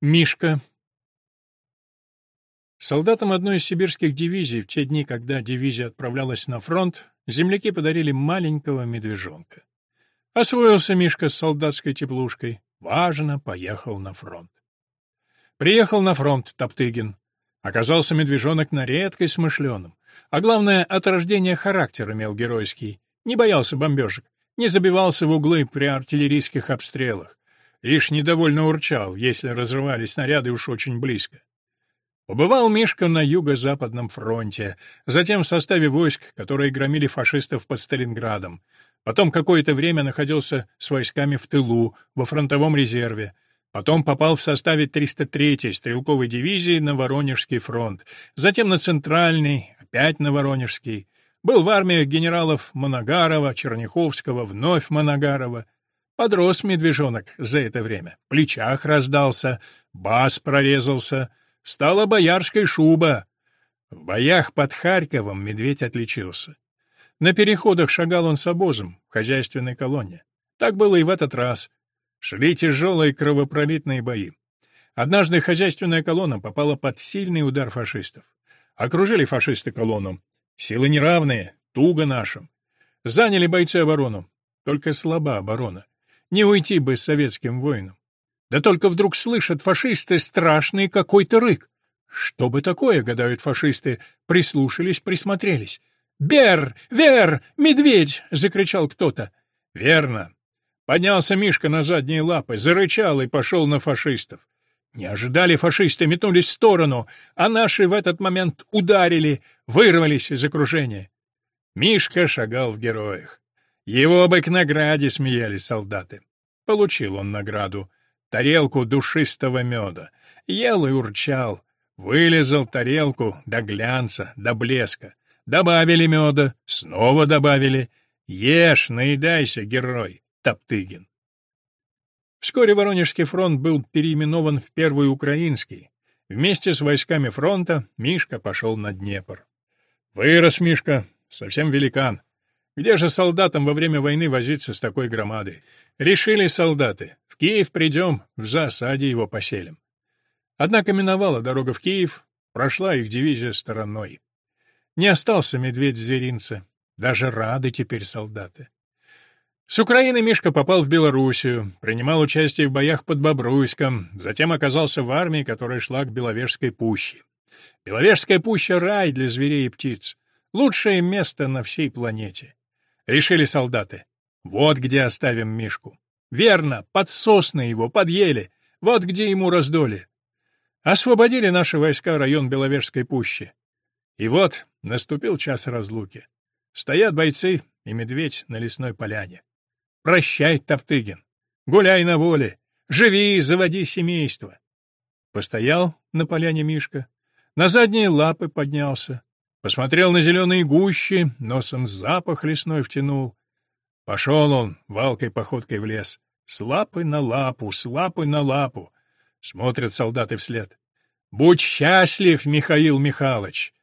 Мишка. Солдатам одной из сибирских дивизий в те дни, когда дивизия отправлялась на фронт, земляки подарили маленького медвежонка. Освоился Мишка с солдатской теплушкой. Важно, поехал на фронт. Приехал на фронт Топтыгин. Оказался медвежонок на редкость смышленым. А главное, от рождения характер имел геройский. Не боялся бомбежек, не забивался в углы при артиллерийских обстрелах лишь недовольно урчал, если разрывались снаряды уж очень близко. Побывал Мишка на юго-западном фронте, затем в составе войск, которые громили фашистов под Сталинградом. Потом какое-то время находился с войсками в тылу, во фронтовом резерве. Потом попал в составе 303-й стрелковой дивизии на Воронежский фронт, затем на Центральный, опять на Воронежский. Был в армиях генералов Моногарова, Черняховского, вновь Моногарова — Подрос медвежонок за это время. В плечах раздался, бас прорезался, стала боярская шуба. В боях под Харьковом медведь отличился. На переходах шагал он с обозом в хозяйственной колонне. Так было и в этот раз. Шли тяжелые кровопролитные бои. Однажды хозяйственная колонна попала под сильный удар фашистов. Окружили фашисты колонну. Силы неравные, туго нашим. Заняли бойцы оборону. Только слаба оборона. Не уйти бы с советским воином. Да только вдруг слышат фашисты страшный какой-то рык. Что бы такое, гадают фашисты, прислушались, присмотрелись. «Бер! Вер! Медведь!» — закричал кто-то. «Верно!» Поднялся Мишка на задние лапы, зарычал и пошел на фашистов. Не ожидали фашисты, метнулись в сторону, а наши в этот момент ударили, вырвались из окружения. Мишка шагал в героях. Его бы к награде смеялись солдаты. Получил он награду — тарелку душистого меда. Ел и урчал. Вылезал тарелку до глянца, до блеска. Добавили меда, снова добавили. Ешь, наедайся, герой, Топтыгин. Вскоре Воронежский фронт был переименован в Первый Украинский. Вместе с войсками фронта Мишка пошел на Днепр. Вырос Мишка, совсем великан. Где же солдатам во время войны возиться с такой громадой? Решили солдаты. В Киев придем, в засаде его поселим. Однако миновала дорога в Киев, прошла их дивизия стороной. Не остался медведь в зверинце. Даже рады теперь солдаты. С Украины Мишка попал в Белоруссию, принимал участие в боях под Бобруйском, затем оказался в армии, которая шла к Беловежской пуще. Беловежская пуща — рай для зверей и птиц. Лучшее место на всей планете. Решили солдаты. Вот где оставим Мишку. Верно, под сосны его, под ели. Вот где ему раздоли. Освободили наши войска район Беловежской пущи. И вот наступил час разлуки. Стоят бойцы и медведь на лесной поляне. Прощай, Топтыгин. Гуляй на воле. Живи, заводи семейство. Постоял на поляне Мишка, на задние лапы поднялся, Посмотрел на зеленые гущи, носом запах лесной втянул. Пошел он валкой походкой в лес. С лапы на лапу, с лапы на лапу. Смотрят солдаты вслед. «Будь счастлив, Михаил Михайлович!»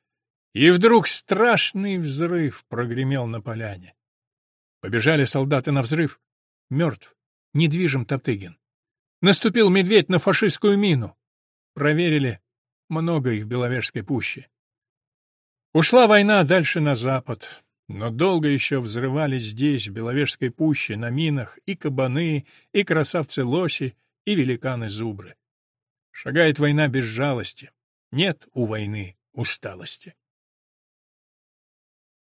И вдруг страшный взрыв прогремел на поляне. Побежали солдаты на взрыв. Мертв, недвижим Топтыгин. Наступил медведь на фашистскую мину. Проверили, много их в Беловежской пуще. Ушла война дальше на запад, но долго еще взрывались здесь, в Беловежской пуще, на минах, и кабаны, и красавцы-лоси, и великаны-зубры. Шагает война без жалости. Нет у войны усталости.